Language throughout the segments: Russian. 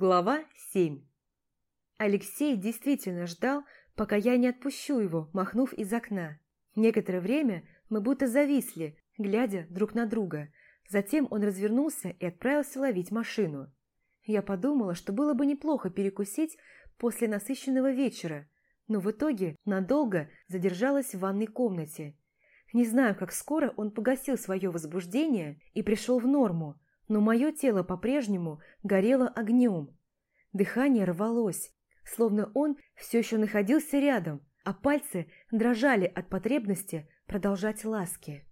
Глава 7 Алексей действительно ждал, пока я не отпущу его, махнув из окна. Некоторое время мы будто зависли, глядя друг на друга. Затем он развернулся и отправился ловить машину. Я подумала, что было бы неплохо перекусить после насыщенного вечера, но в итоге надолго задержалась в ванной комнате. Не знаю, как скоро он погасил свое возбуждение и пришел в норму, но мое тело по-прежнему горело огнем. Дыхание рвалось, словно он все еще находился рядом, а пальцы дрожали от потребности продолжать ласки.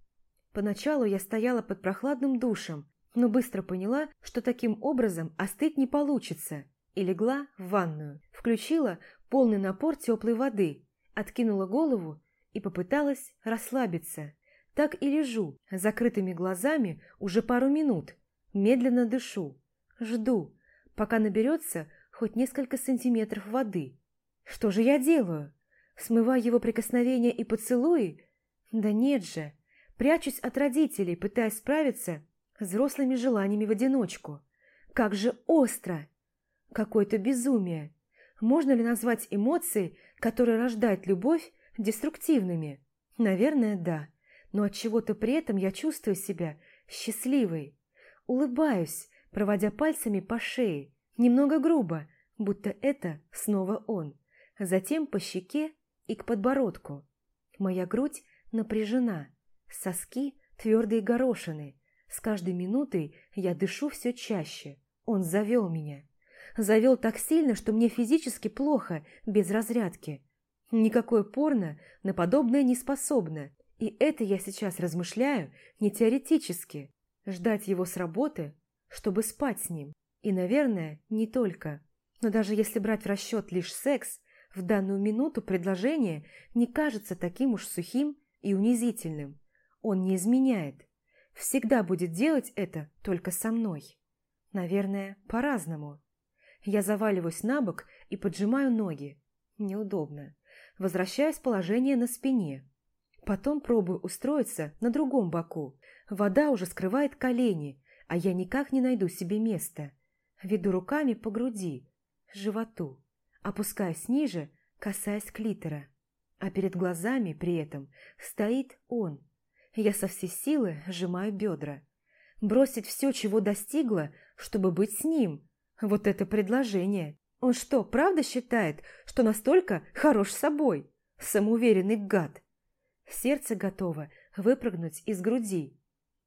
Поначалу я стояла под прохладным душем, но быстро поняла, что таким образом остыть не получится, и легла в ванную. Включила полный напор теплой воды, откинула голову и попыталась расслабиться. Так и лежу, закрытыми глазами уже пару минут, Медленно дышу, жду, пока наберется хоть несколько сантиметров воды. Что же я делаю? Смываю его прикосновения и поцелуи? Да нет же. Прячусь от родителей, пытаясь справиться с взрослыми желаниями в одиночку. Как же остро! Какое-то безумие. Можно ли назвать эмоции, которые рождают любовь, деструктивными? Наверное, да. Но от чего то при этом я чувствую себя счастливой. Улыбаюсь, проводя пальцами по шее, немного грубо, будто это снова он. Затем по щеке и к подбородку. Моя грудь напряжена, соски твердые горошины. С каждой минутой я дышу все чаще. Он завел меня. Завел так сильно, что мне физически плохо, без разрядки. Никакое порно на подобное не способно. И это я сейчас размышляю не теоретически, ждать его с работы, чтобы спать с ним. И, наверное, не только. Но даже если брать в расчет лишь секс, в данную минуту предложение не кажется таким уж сухим и унизительным. Он не изменяет. Всегда будет делать это только со мной. Наверное, по-разному. Я заваливаюсь на бок и поджимаю ноги. Неудобно. Возвращаюсь в положение на спине. Потом пробую устроиться на другом боку, Вода уже скрывает колени, а я никак не найду себе места. Веду руками по груди, животу, опускаюсь ниже, касаясь клитора. А перед глазами при этом стоит он. Я со всей силы сжимаю бедра. Бросить все, чего достигла, чтобы быть с ним. Вот это предложение. Он что, правда считает, что настолько хорош собой? Самоуверенный гад. Сердце готово выпрыгнуть из груди.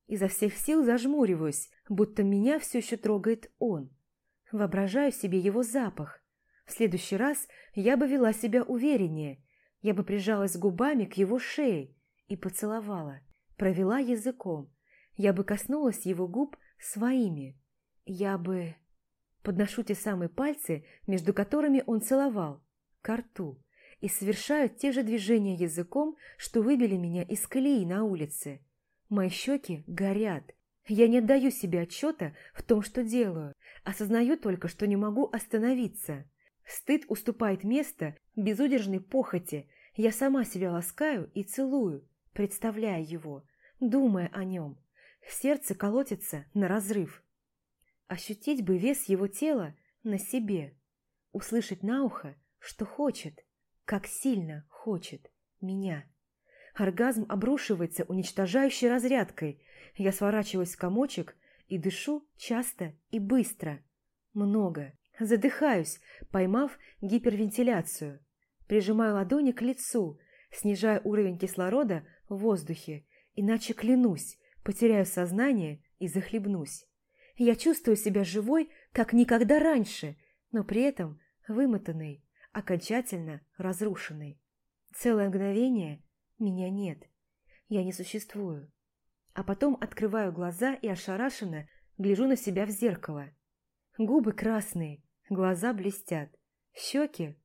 Изо всех сил зажмуриваюсь, будто меня все еще трогает он. Воображаю себе его запах. В следующий раз я бы вела себя увереннее. Я бы прижалась губами к его шее и поцеловала. Провела языком. Я бы коснулась его губ своими. Я бы... Подношу те самые пальцы, между которыми он целовал, к рту, и совершаю те же движения языком, что выбили меня из колеи на улице. Мои щеки горят. Я не отдаю себе отчета в том, что делаю. Осознаю только, что не могу остановиться. Стыд уступает место безудержной похоти. Я сама себя ласкаю и целую, представляя его, думая о нем. Сердце колотится на разрыв. Ощутить бы вес его тела на себе. Услышать на ухо, что хочет, как сильно хочет меня. Оргазм обрушивается уничтожающей разрядкой. Я сворачиваюсь в комочек и дышу часто и быстро. Много. Задыхаюсь, поймав гипервентиляцию. Прижимаю ладони к лицу, снижая уровень кислорода в воздухе, иначе клянусь, потеряю сознание и захлебнусь. Я чувствую себя живой, как никогда раньше, но при этом вымотанной, окончательно разрушенной. Целое мгновение меня нет. Я не существую. А потом открываю глаза и ошарашенно гляжу на себя в зеркало. Губы красные, глаза блестят. Щеки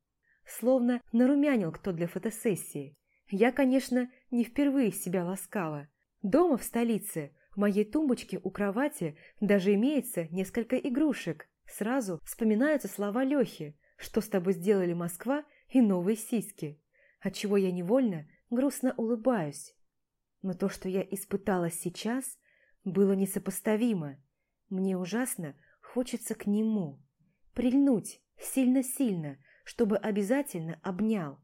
словно нарумянил кто для фотосессии. Я, конечно, не впервые себя ласкала. Дома в столице, в моей тумбочке у кровати даже имеется несколько игрушек. Сразу вспоминаются слова Лехи, что с тобой сделали Москва и новые сиськи. Отчего я невольно грустно улыбаюсь. Но то, что я испытала сейчас, было несопоставимо. Мне ужасно хочется к нему. прильнуть сильно-сильно, чтобы обязательно обнял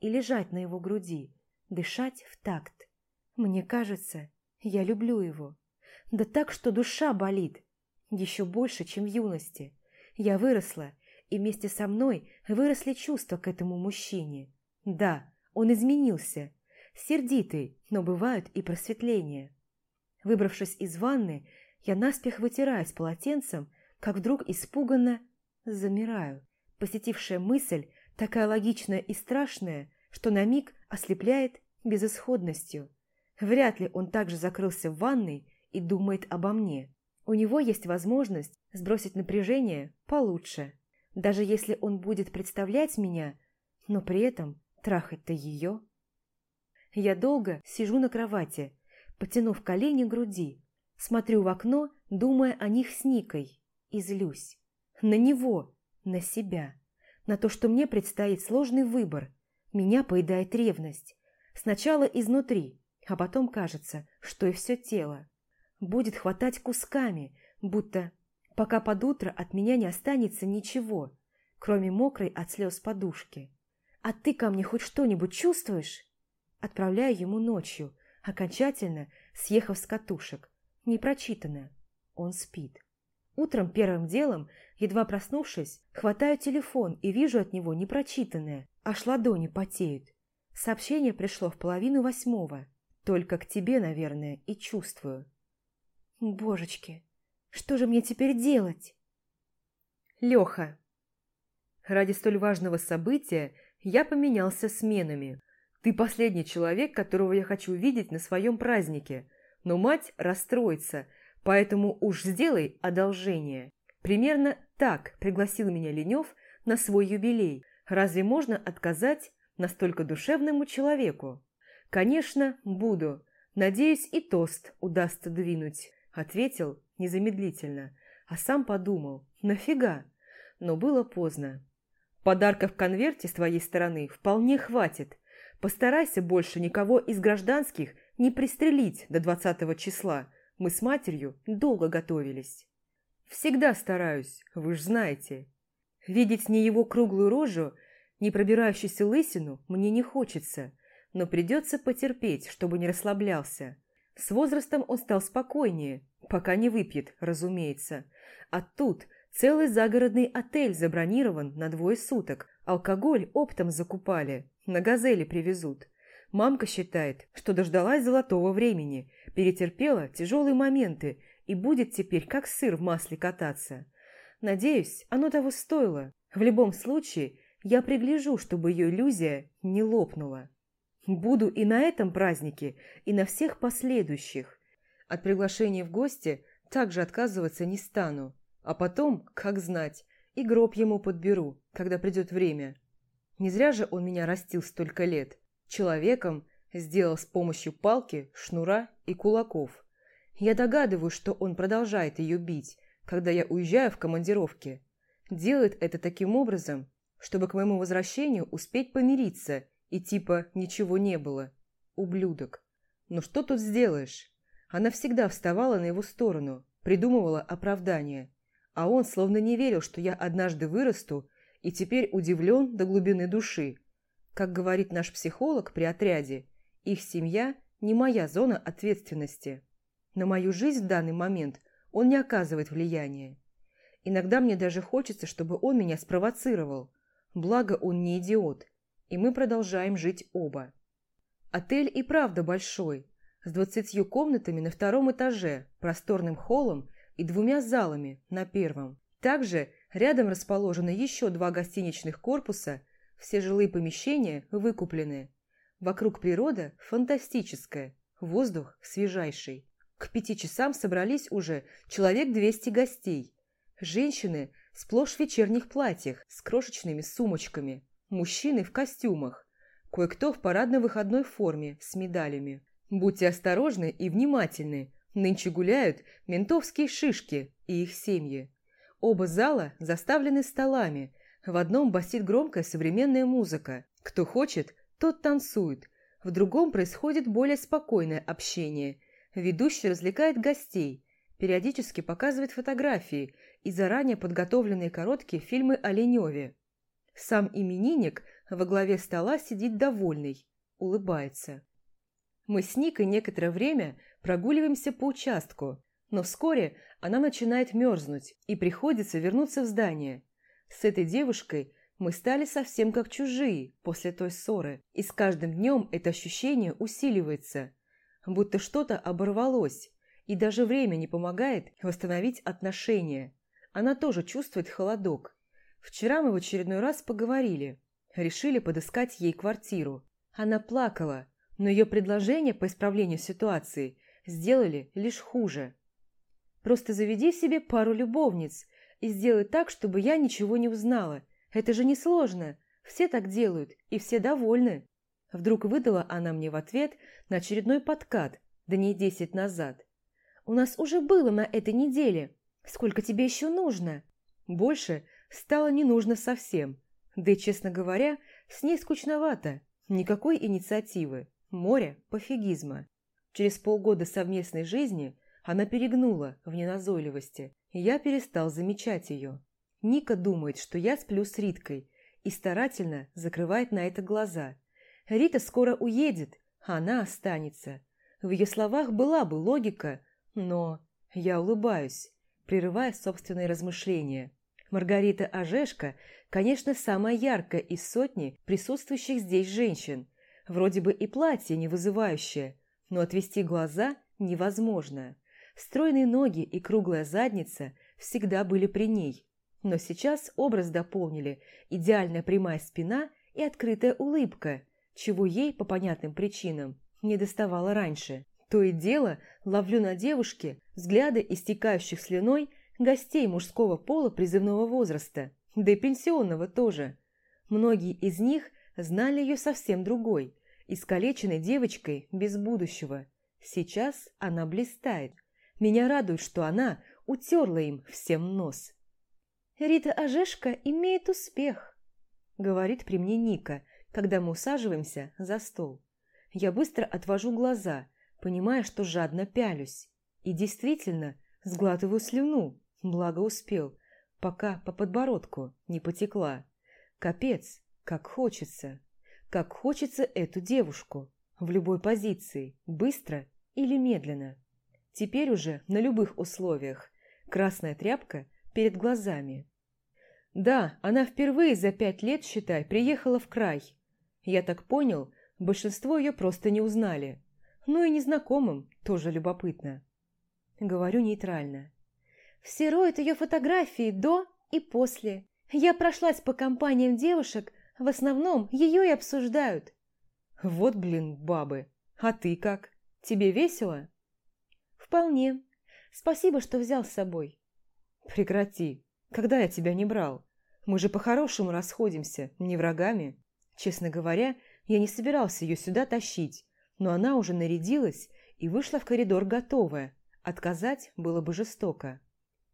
и лежать на его груди, дышать в такт. Мне кажется, я люблю его. Да так, что душа болит. Еще больше, чем в юности. Я выросла, и вместе со мной выросли чувства к этому мужчине. Да, он изменился. Сердитый, но бывают и просветления. Выбравшись из ванны, я наспех вытираюсь полотенцем, как вдруг испуганно замираю. Посетившая мысль такая логичная и страшная, что на миг ослепляет безысходностью. Вряд ли он также закрылся в ванной и думает обо мне. У него есть возможность сбросить напряжение получше, даже если он будет представлять меня, но при этом трахать-то ее. Я долго сижу на кровати, потянув колени к груди, смотрю в окно, думая о них с Никой, и злюсь. На него, на себя, на то, что мне предстоит сложный выбор. Меня поедает ревность. Сначала изнутри, а потом кажется, что и все тело. Будет хватать кусками, будто пока под утро от меня не останется ничего, кроме мокрой от слез подушки. «А ты ко мне хоть что-нибудь чувствуешь?» Отправляю ему ночью, окончательно съехав с катушек. Непрочитанное. Он спит. Утром первым делом, едва проснувшись, хватаю телефон и вижу от него непрочитанное, аж ладони потеют. Сообщение пришло в половину восьмого. Только к тебе, наверное, и чувствую. Божечки, что же мне теперь делать? Леха. Ради столь важного события я поменялся сменами. Ты последний человек, которого я хочу видеть на своем празднике. Но мать расстроится, поэтому уж сделай одолжение. Примерно так пригласил меня Ленев на свой юбилей. Разве можно отказать настолько душевному человеку? Конечно, буду. Надеюсь, и тост удастся двинуть. Ответил незамедлительно, а сам подумал, нафига? Но было поздно. Подарка в конверте с твоей стороны вполне хватит. Постарайся больше никого из гражданских не пристрелить до двадцатого числа. Мы с матерью долго готовились. Всегда стараюсь, вы ж знаете. Видеть не его круглую рожу, не пробирающуюся лысину мне не хочется, но придется потерпеть, чтобы не расслаблялся. С возрастом он стал спокойнее, пока не выпьет, разумеется. А тут целый загородный отель забронирован на двое суток, алкоголь оптом закупали, на «Газели» привезут. Мамка считает, что дождалась золотого времени, перетерпела тяжелые моменты и будет теперь как сыр в масле кататься. Надеюсь, оно того стоило. В любом случае, я пригляжу, чтобы ее иллюзия не лопнула. Буду и на этом празднике, и на всех последующих. От приглашения в гости также отказываться не стану. А потом, как знать, и гроб ему подберу, когда придет время. Не зря же он меня растил столько лет. Человеком сделал с помощью палки, шнура и кулаков. Я догадываюсь, что он продолжает ее бить, когда я уезжаю в командировке. Делает это таким образом, чтобы к моему возвращению успеть помириться и типа ничего не было. Ублюдок. Но что тут сделаешь? Она всегда вставала на его сторону, придумывала оправдания. А он словно не верил, что я однажды вырасту и теперь удивлен до глубины души. Как говорит наш психолог при отряде, их семья не моя зона ответственности. На мою жизнь в данный момент он не оказывает влияния. Иногда мне даже хочется, чтобы он меня спровоцировал. Благо он не идиот, и мы продолжаем жить оба. Отель и правда большой, с двадцатью комнатами на втором этаже, просторным холлом и двумя залами на первом. Также Рядом расположены еще два гостиничных корпуса, все жилые помещения выкуплены. Вокруг природа фантастическая, воздух свежайший. К пяти часам собрались уже человек 200 гостей. Женщины сплошь в вечерних платьях с крошечными сумочками, мужчины в костюмах, кое-кто в парадно-выходной форме с медалями. Будьте осторожны и внимательны, нынче гуляют ментовские шишки и их семьи. Оба зала заставлены столами. В одном басит громкая современная музыка. Кто хочет, тот танцует. В другом происходит более спокойное общение. Ведущий развлекает гостей, периодически показывает фотографии и заранее подготовленные короткие фильмы о Леневе. Сам именинник во главе стола сидит довольный, улыбается. Мы с Никой некоторое время прогуливаемся по участку, но вскоре она начинает мерзнуть и приходится вернуться в здание. С этой девушкой мы стали совсем как чужие после той ссоры, и с каждым днем это ощущение усиливается, будто что-то оборвалось, и даже время не помогает восстановить отношения. Она тоже чувствует холодок. Вчера мы в очередной раз поговорили, решили подыскать ей квартиру. Она плакала, но ее предложение по исправлению ситуации сделали лишь хуже. Просто заведи себе пару любовниц и сделай так, чтобы я ничего не узнала. Это же несложно. Все так делают, и все довольны. Вдруг выдала она мне в ответ на очередной подкат, дней десять назад. «У нас уже было на этой неделе. Сколько тебе еще нужно?» Больше стало не нужно совсем. Да и, честно говоря, с ней скучновато. Никакой инициативы. Море пофигизма. Через полгода совместной жизни она перегнула в неназойливости, и я перестал замечать ее. Ника думает, что я сплю с Риткой, и старательно закрывает на это глаза. Рита скоро уедет, а она останется. В ее словах была бы логика, но я улыбаюсь, прерывая собственные размышления. Маргарита Ожешка, конечно, самая яркая из сотни присутствующих здесь женщин. Вроде бы и платье не вызывающее, но отвести глаза невозможно. Стройные ноги и круглая задница всегда были при ней, но сейчас образ дополнили идеальная прямая спина и открытая улыбка, чего ей, по понятным причинам, не доставало раньше. То и дело ловлю на девушке взгляды истекающих слюной гостей мужского пола призывного возраста, да и пенсионного тоже. Многие из них знали ее совсем другой, искалеченной девочкой без будущего. Сейчас она блистает. Меня радует, что она утерла им всем нос. «Рита Ожешка имеет успех», — говорит при мне Ника, когда мы усаживаемся за стол. Я быстро отвожу глаза, понимая, что жадно пялюсь. И действительно, сглатываю слюну, благо успел, пока по подбородку не потекла. Капец, как хочется. Как хочется эту девушку. В любой позиции, быстро или медленно. Теперь уже на любых условиях. Красная тряпка перед глазами. Да, она впервые за пять лет, считай, приехала в край. Я так понял, большинство ее просто не узнали. Ну и незнакомым тоже любопытно. Говорю нейтрально. Все роют ее фотографии до и после. Я прошлась по компаниям девушек, в основном ее и обсуждают. Вот, блин, бабы. А ты как? Тебе весело? Вполне. Спасибо, что взял с собой. Прекрати. Когда я тебя не брал? Мы же по-хорошему расходимся, не врагами. Честно говоря, я не собирался ее сюда тащить, но она уже нарядилась и вышла в коридор готовая. Отказать было бы жестоко.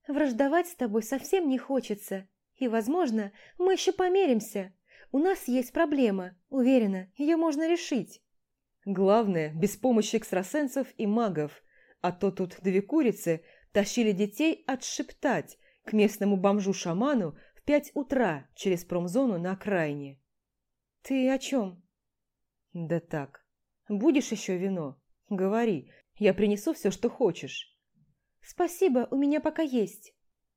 «Враждовать с тобой совсем не хочется, и, возможно, мы еще померимся. У нас есть проблема, уверена, ее можно решить». Главное, без помощи экстрасенсов и магов, а то тут две курицы тащили детей отшептать к местному бомжу-шаману в пять утра через промзону на окраине. «Ты о чем?» «Да так. Будешь еще вино? Говори, я принесу все, что хочешь». «Спасибо, у меня пока есть».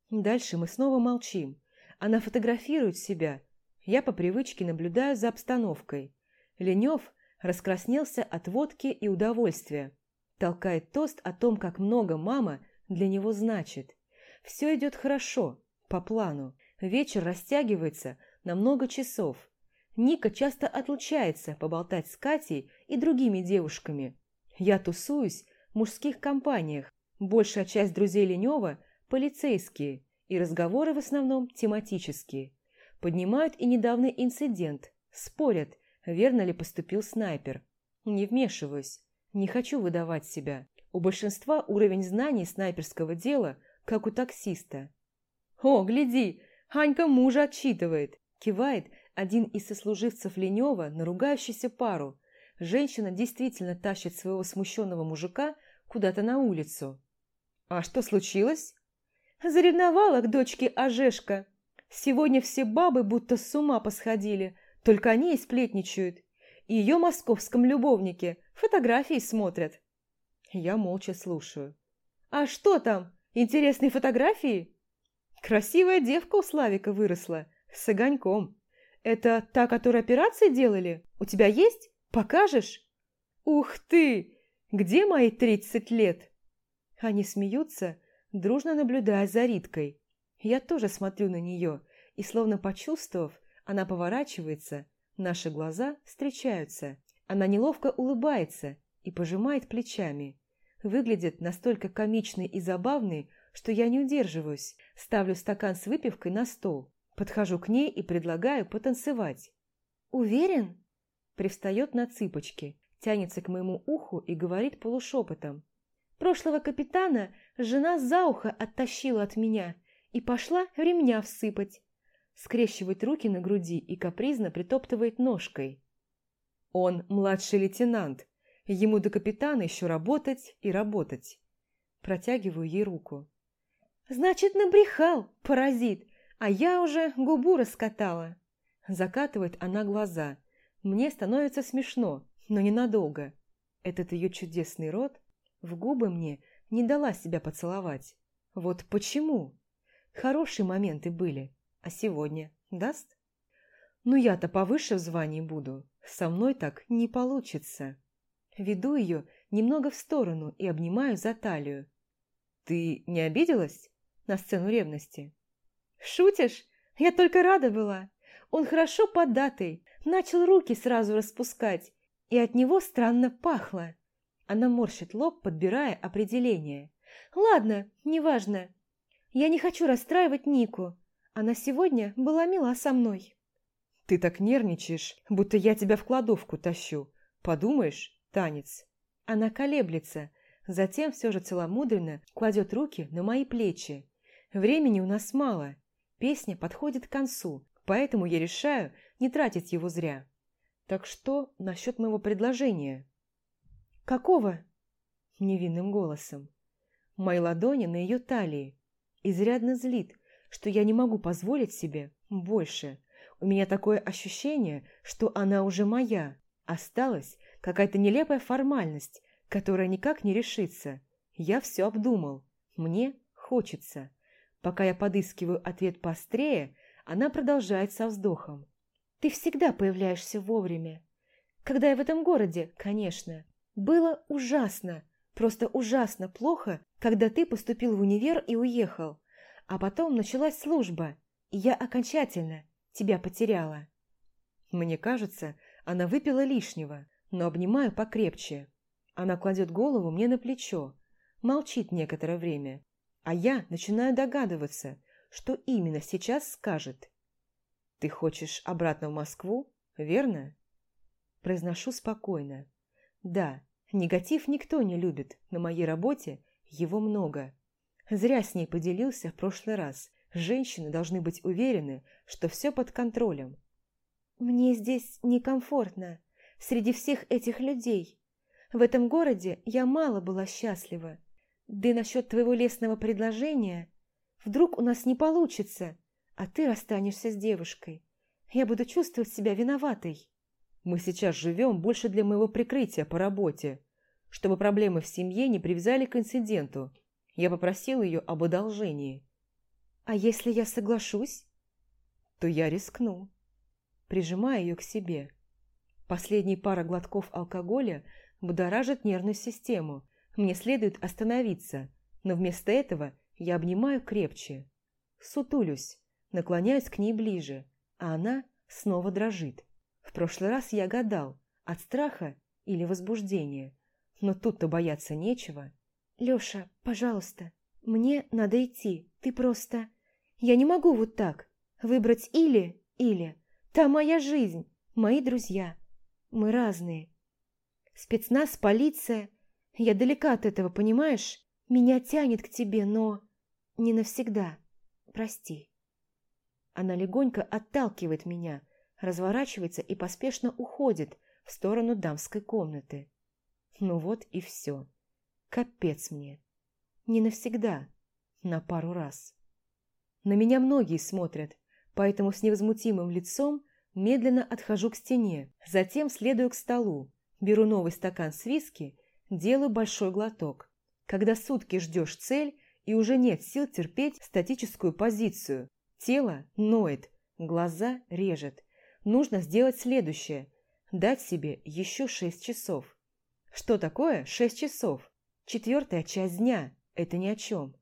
Дальше мы снова молчим. Она фотографирует себя. Я по привычке наблюдаю за обстановкой. Ленев раскраснелся от водки и удовольствия. Толкает тост о том, как много мама для него значит. Все идет хорошо, по плану. Вечер растягивается на много часов. Ника часто отлучается поболтать с Катей и другими девушками. Я тусуюсь в мужских компаниях. Большая часть друзей Ленева – полицейские, и разговоры в основном тематические. Поднимают и недавний инцидент, спорят, верно ли поступил снайпер. Не вмешиваюсь, не хочу выдавать себя. У большинства уровень знаний снайперского дела, как у таксиста. «О, гляди, Анька мужа отчитывает!» Кивает один из сослуживцев Ленева на ругающуюся пару. Женщина действительно тащит своего смущенного мужика куда-то на улицу. «А что случилось?» Заревновала к дочке Ожешка. Сегодня все бабы будто с ума посходили, только они и сплетничают. И ее московском любовнике фотографии смотрят. Я молча слушаю. «А что там? Интересные фотографии?» «Красивая девка у Славика выросла, с огоньком. Это та, которую операции делали? У тебя есть? Покажешь?» «Ух ты! Где мои тридцать лет?» Они смеются, дружно наблюдая за Риткой. Я тоже смотрю на нее, и, словно почувствовав, она поворачивается, наши глаза встречаются. Она неловко улыбается и пожимает плечами. Выглядит настолько комичной и забавной, что я не удерживаюсь, ставлю стакан с выпивкой на стол, подхожу к ней и предлагаю потанцевать. «Уверен?» Привстает на цыпочки, тянется к моему уху и говорит полушепотом. Прошлого капитана жена за ухо оттащила от меня и пошла ремня всыпать. Скрещивает руки на груди и капризно притоптывает ножкой. Он младший лейтенант. Ему до капитана еще работать и работать. Протягиваю ей руку. «Значит, набрехал, паразит, а я уже губу раскатала». Закатывает она глаза. Мне становится смешно, но ненадолго. Этот ее чудесный рот в губы мне не дала себя поцеловать. Вот почему? Хорошие моменты были, а сегодня даст? Ну я-то повыше в звании буду, со мной так не получится. Веду ее немного в сторону и обнимаю за талию. Ты не обиделась на сцену ревности? Шутишь? Я только рада была. Он хорошо податый, начал руки сразу распускать, и от него странно пахло. Она морщит лоб, подбирая определение. «Ладно, неважно. Я не хочу расстраивать Нику. Она сегодня была мила со мной». «Ты так нервничаешь, будто я тебя в кладовку тащу. Подумаешь, танец». Она колеблется, затем все же целомудренно кладет руки на мои плечи. Времени у нас мало. Песня подходит к концу, поэтому я решаю не тратить его зря. Так что насчет моего предложения? «Какого?» Невинным голосом. Мои ладони на ее талии. Изрядно злит, что я не могу позволить себе больше. У меня такое ощущение, что она уже моя. Осталась какая-то нелепая формальность, которая никак не решится. Я все обдумал. Мне хочется. Пока я подыскиваю ответ поострее, она продолжает со вздохом. «Ты всегда появляешься вовремя. Когда я в этом городе, конечно. Было ужасно, просто ужасно плохо, когда ты поступил в универ и уехал. А потом началась служба, и я окончательно тебя потеряла. Мне кажется, она выпила лишнего, но обнимаю покрепче. Она кладет голову мне на плечо, молчит некоторое время, а я начинаю догадываться, что именно сейчас скажет. «Ты хочешь обратно в Москву, верно?» Произношу спокойно. Да, негатив никто не любит, на моей работе его много. Зря с ней поделился в прошлый раз. Женщины должны быть уверены, что все под контролем. «Мне здесь некомфортно, среди всех этих людей. В этом городе я мало была счастлива. Да и насчет твоего лестного предложения, вдруг у нас не получится, а ты расстанешься с девушкой. Я буду чувствовать себя виноватой». Мы сейчас живем больше для моего прикрытия по работе, чтобы проблемы в семье не привязали к инциденту. Я попросил ее об одолжении. А если я соглашусь? То я рискну. Прижимая ее к себе. Последние пара глотков алкоголя будоражит нервную систему. Мне следует остановиться, но вместо этого я обнимаю крепче. Сутулюсь, наклоняюсь к ней ближе, а она снова дрожит. В прошлый раз я гадал, от страха или возбуждения, но тут-то бояться нечего. «Лёша, пожалуйста, мне надо идти, ты просто...» «Я не могу вот так, выбрать или, или. Та моя жизнь, мои друзья. Мы разные. Спецназ, полиция. Я далека от этого, понимаешь? Меня тянет к тебе, но... Не навсегда. Прости». Она легонько отталкивает меня, разворачивается и поспешно уходит в сторону дамской комнаты. Ну вот и все. Капец мне. Не навсегда, на пару раз. На меня многие смотрят, поэтому с невозмутимым лицом медленно отхожу к стене, затем следую к столу, беру новый стакан с виски, делаю большой глоток. Когда сутки ждешь цель и уже нет сил терпеть статическую позицию, тело ноет, глаза режет. Нужно сделать следующее – дать себе еще шесть часов. Что такое шесть часов? Четвертая часть дня – это ни о чем.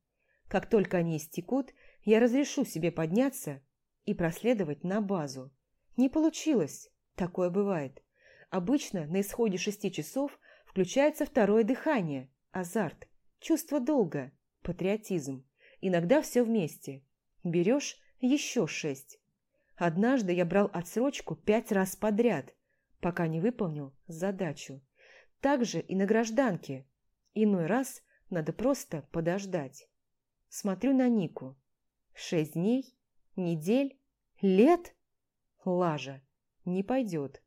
Как только они истекут, я разрешу себе подняться и проследовать на базу. Не получилось, такое бывает. Обычно на исходе шести часов включается второе дыхание, азарт, чувство долга, патриотизм. Иногда все вместе. Берешь еще шесть. Однажды я брал отсрочку пять раз подряд, пока не выполнил задачу. Так же и на гражданке. Иной раз надо просто подождать. Смотрю на Нику. Шесть дней? Недель? Лет? Лажа. Не пойдет.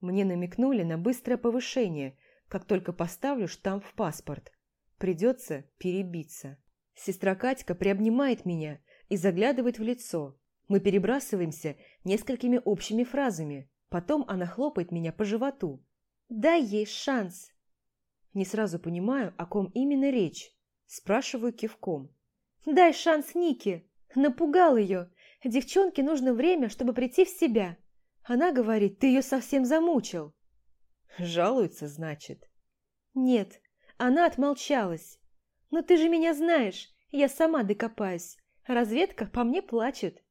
Мне намекнули на быстрое повышение, как только поставлю штамп в паспорт. Придется перебиться. Сестра Катька приобнимает меня и заглядывает в лицо. Мы перебрасываемся несколькими общими фразами. Потом она хлопает меня по животу. «Дай ей шанс!» Не сразу понимаю, о ком именно речь. Спрашиваю кивком. «Дай шанс Нике!» Напугал ее. Девчонке нужно время, чтобы прийти в себя. Она говорит, ты ее совсем замучил. Жалуется, значит? Нет, она отмолчалась. Но ты же меня знаешь, я сама докопаюсь. Разведка по мне плачет.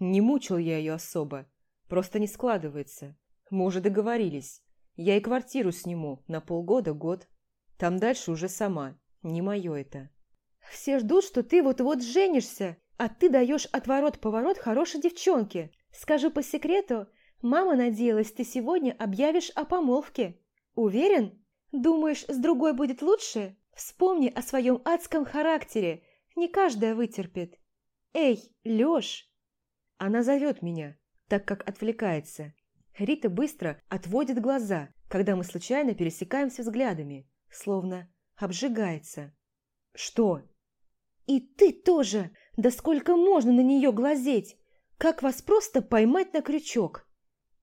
Не мучил я ее особо. Просто не складывается. Мы уже договорились. Я и квартиру сниму на полгода-год. Там дальше уже сама. Не мое это. Все ждут, что ты вот-вот женишься, а ты даешь отворот-поворот хорошей девчонке. Скажу по секрету, мама надеялась, ты сегодня объявишь о помолвке. Уверен? Думаешь, с другой будет лучше? Вспомни о своем адском характере. Не каждая вытерпит. Эй, Лёш! Она зовет меня, так как отвлекается. Рита быстро отводит глаза, когда мы случайно пересекаемся взглядами, словно обжигается. «Что?» «И ты тоже! Да сколько можно на нее глазеть? Как вас просто поймать на крючок?»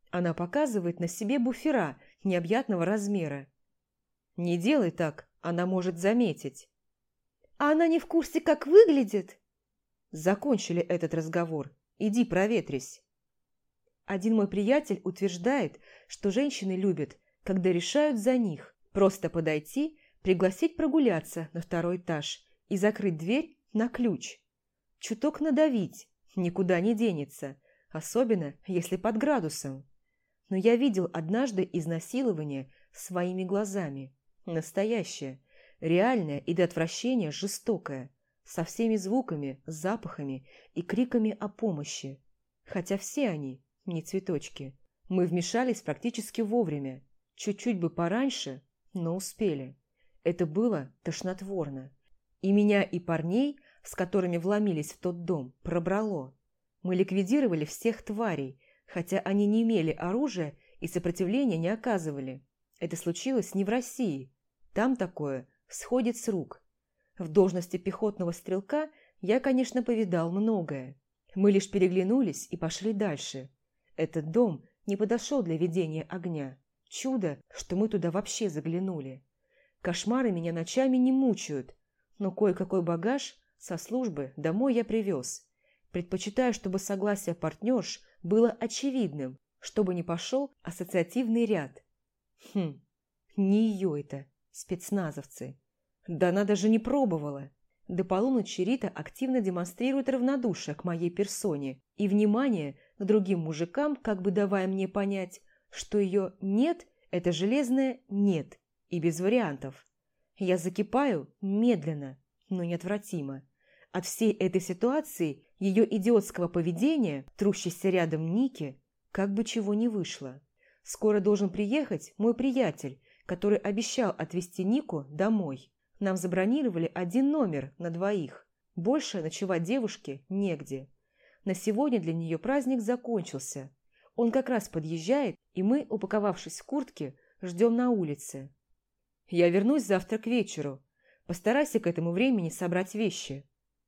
Она показывает на себе буфера необъятного размера. «Не делай так, она может заметить». «А она не в курсе, как выглядит?» Закончили этот разговор. Иди проветрись. Один мой приятель утверждает, что женщины любят, когда решают за них. Просто подойти, пригласить прогуляться на второй этаж и закрыть дверь на ключ. Чуток надавить, никуда не денется, особенно если под градусом. Но я видел однажды изнасилование своими глазами. Настоящее, реальное и до отвращения жестокое, со всеми звуками, запахами и криками о помощи. Хотя все они не цветочки. Мы вмешались практически вовремя. Чуть-чуть бы пораньше, но успели. Это было тошнотворно. И меня, и парней, с которыми вломились в тот дом, пробрало. Мы ликвидировали всех тварей, хотя они не имели оружия и сопротивления не оказывали. Это случилось не в России. Там такое сходит с рук. В должности пехотного стрелка я, конечно, повидал многое. Мы лишь переглянулись и пошли дальше. Этот дом не подошел для ведения огня. Чудо, что мы туда вообще заглянули. Кошмары меня ночами не мучают, но кое-какой багаж со службы домой я привез. Предпочитаю, чтобы согласие партнерш было очевидным, чтобы не пошел ассоциативный ряд. Хм, не ее это, спецназовцы. Да она даже не пробовала. До полуночи Рита активно демонстрирует равнодушие к моей персоне и внимание другим мужикам, как бы давая мне понять, что ее «нет» – это железное «нет» и без вариантов. Я закипаю медленно, но неотвратимо. От всей этой ситуации, ее идиотского поведения, трущейся рядом Ники, как бы чего не вышло. Скоро должен приехать мой приятель, который обещал отвезти Нику домой. Нам забронировали один номер на двоих. Больше ночевать девушке негде. На сегодня для нее праздник закончился. Он как раз подъезжает, и мы, упаковавшись в куртки, ждем на улице. Я вернусь завтра к вечеру. Постарайся к этому времени собрать вещи.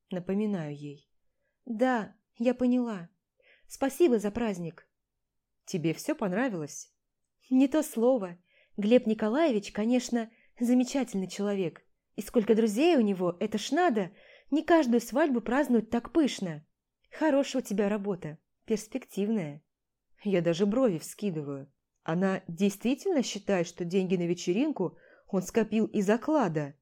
напоминаю ей. «Да, я поняла. Спасибо за праздник». «Тебе все понравилось?» «Не то слово. Глеб Николаевич, конечно, замечательный человек. И сколько друзей у него, это ж надо. Не каждую свадьбу празднуют так пышно. Хорошая у тебя работа, перспективная». Я даже брови вскидываю. Она действительно считает, что деньги на вечеринку он скопил из оклада?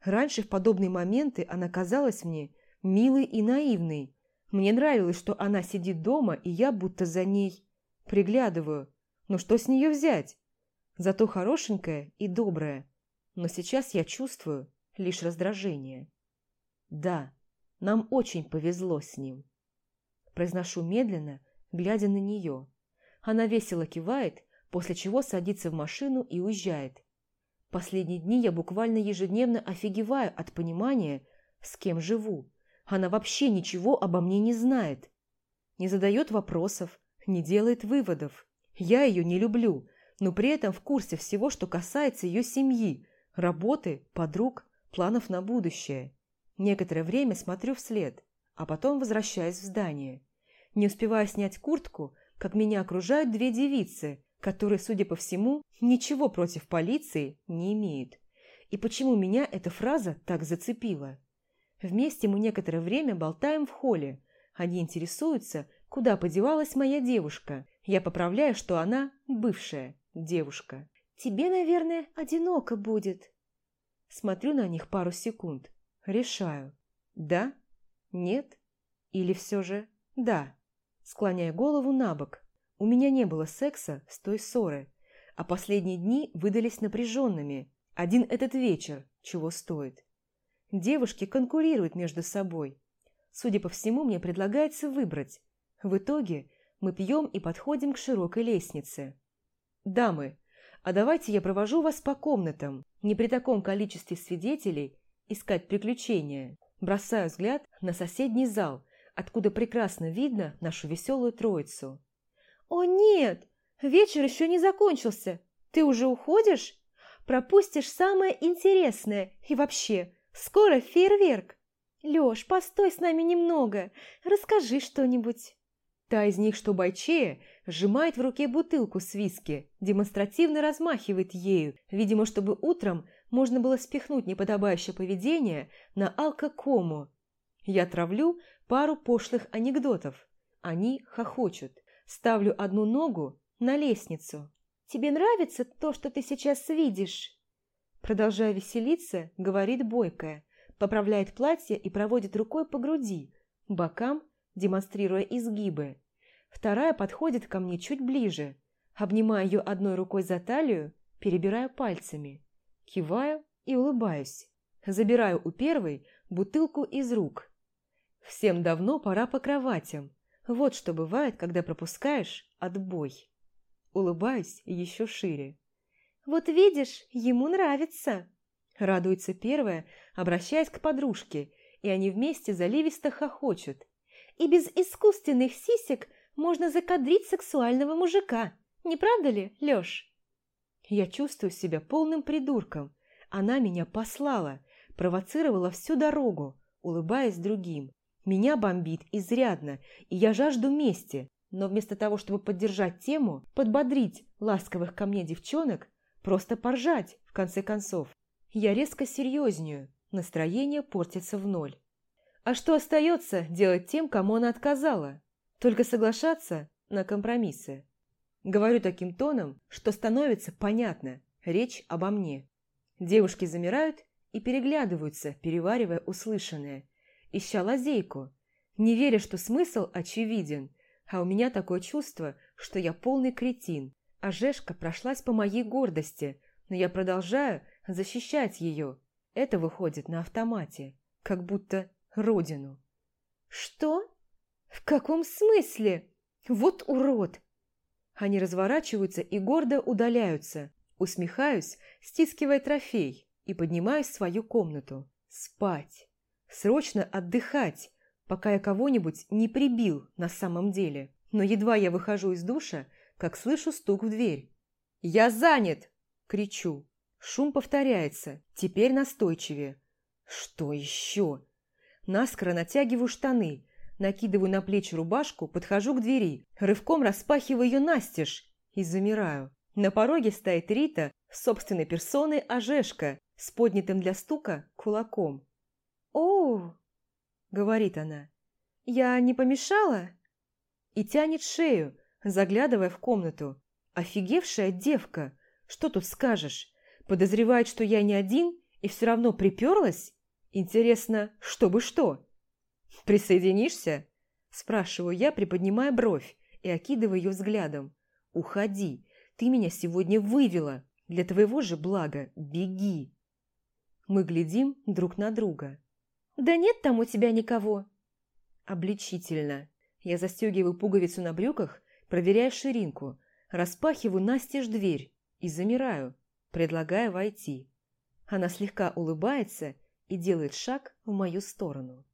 Раньше в подобные моменты она казалась мне милой и наивной. Мне нравилось, что она сидит дома, и я будто за ней приглядываю. Но что с нее взять? Зато хорошенькая и добрая. Но сейчас я чувствую лишь раздражение. Да, нам очень повезло с ним. Произношу медленно, глядя на нее. Она весело кивает, после чего садится в машину и уезжает. Последние дни я буквально ежедневно офигеваю от понимания, с кем живу. Она вообще ничего обо мне не знает. Не задает вопросов, не делает выводов. Я ее не люблю, но при этом в курсе всего, что касается ее семьи, работы, подруг, планов на будущее. Некоторое время смотрю вслед, а потом возвращаюсь в здание. Не успеваю снять куртку, как меня окружают две девицы, которые, судя по всему, ничего против полиции не имеют. И почему меня эта фраза так зацепила? Вместе мы некоторое время болтаем в холле. Они интересуются, куда подевалась моя девушка. Я поправляю, что она бывшая девушка. «Тебе, наверное, одиноко будет». Смотрю на них пару секунд. Решаю. «Да? Нет? Или все же да?» Склоняя голову на бок. У меня не было секса с той ссоры, а последние дни выдались напряженными. Один этот вечер чего стоит. Девушки конкурируют между собой. Судя по всему, мне предлагается выбрать. В итоге мы пьем и подходим к широкой лестнице. «Дамы, а давайте я провожу вас по комнатам. Не при таком количестве свидетелей искать приключения». Бросаю взгляд на соседний зал, откуда прекрасно видно нашу веселую троицу. «О нет! Вечер еще не закончился. Ты уже уходишь? Пропустишь самое интересное. И вообще, Скоро фейерверк. Лёш, постой с нами немного. Расскажи что-нибудь. Та из них, что бойчея, сжимает в руке бутылку с виски, демонстративно размахивает ею, видимо, чтобы утром можно было спихнуть неподобающее поведение на алкокому. Я травлю пару пошлых анекдотов. Они хохочут. Ставлю одну ногу на лестницу. «Тебе нравится то, что ты сейчас видишь?» Продолжая веселиться, говорит бойкая, поправляет платье и проводит рукой по груди, бокам, демонстрируя изгибы. Вторая подходит ко мне чуть ближе, обнимая ее одной рукой за талию, перебираю пальцами. Киваю и улыбаюсь. Забираю у первой бутылку из рук. Всем давно пора по кроватям. Вот что бывает, когда пропускаешь отбой. Улыбаюсь еще шире. «Вот видишь, ему нравится!» Радуется первая, обращаясь к подружке, и они вместе заливисто хохочут. «И без искусственных сисек можно закадрить сексуального мужика, не правда ли, Лёш?» Я чувствую себя полным придурком. Она меня послала, провоцировала всю дорогу, улыбаясь другим. Меня бомбит изрядно, и я жажду мести, но вместо того, чтобы поддержать тему, подбодрить ласковых ко мне девчонок, Просто поржать, в конце концов. Я резко серьезнее, настроение портится в ноль. А что остается делать тем, кому она отказала? Только соглашаться на компромиссы. Говорю таким тоном, что становится понятно, речь обо мне. Девушки замирают и переглядываются, переваривая услышанное, ища лазейку, не веря, что смысл очевиден, а у меня такое чувство, что я полный кретин, а Жешка прошлась по моей гордости, но я продолжаю защищать ее. Это выходит на автомате, как будто родину. «Что? В каком смысле? Вот урод!» Они разворачиваются и гордо удаляются. Усмехаюсь, стискивая трофей, и поднимаюсь в свою комнату. Спать. Срочно отдыхать, пока я кого-нибудь не прибил на самом деле. Но едва я выхожу из душа, как слышу стук в дверь. «Я занят!» – кричу. Шум повторяется, теперь настойчивее. «Что еще?» наскоро натягиваю штаны, накидываю на плечи рубашку, подхожу к двери, рывком распахиваю ее настежь и замираю. На пороге стоит Рита собственной персоной Ожешка с поднятым для стука кулаком. «О!» – говорит она. «Я не помешала?» И тянет шею, заглядывая в комнату. «Офигевшая девка! Что тут скажешь? Подозревает, что я не один и все равно приперлась? Интересно, чтобы что?» «Присоединишься?» – спрашиваю я, приподнимая бровь и окидывая ее взглядом. «Уходи, ты меня сегодня вывела. Для твоего же блага беги. Мы глядим друг на друга. Да нет там у тебя никого. Обличительно. Я застегиваю пуговицу на брюках, проверяя ширинку, распахиваю настежь дверь и замираю, предлагая войти. Она слегка улыбается и делает шаг в мою сторону.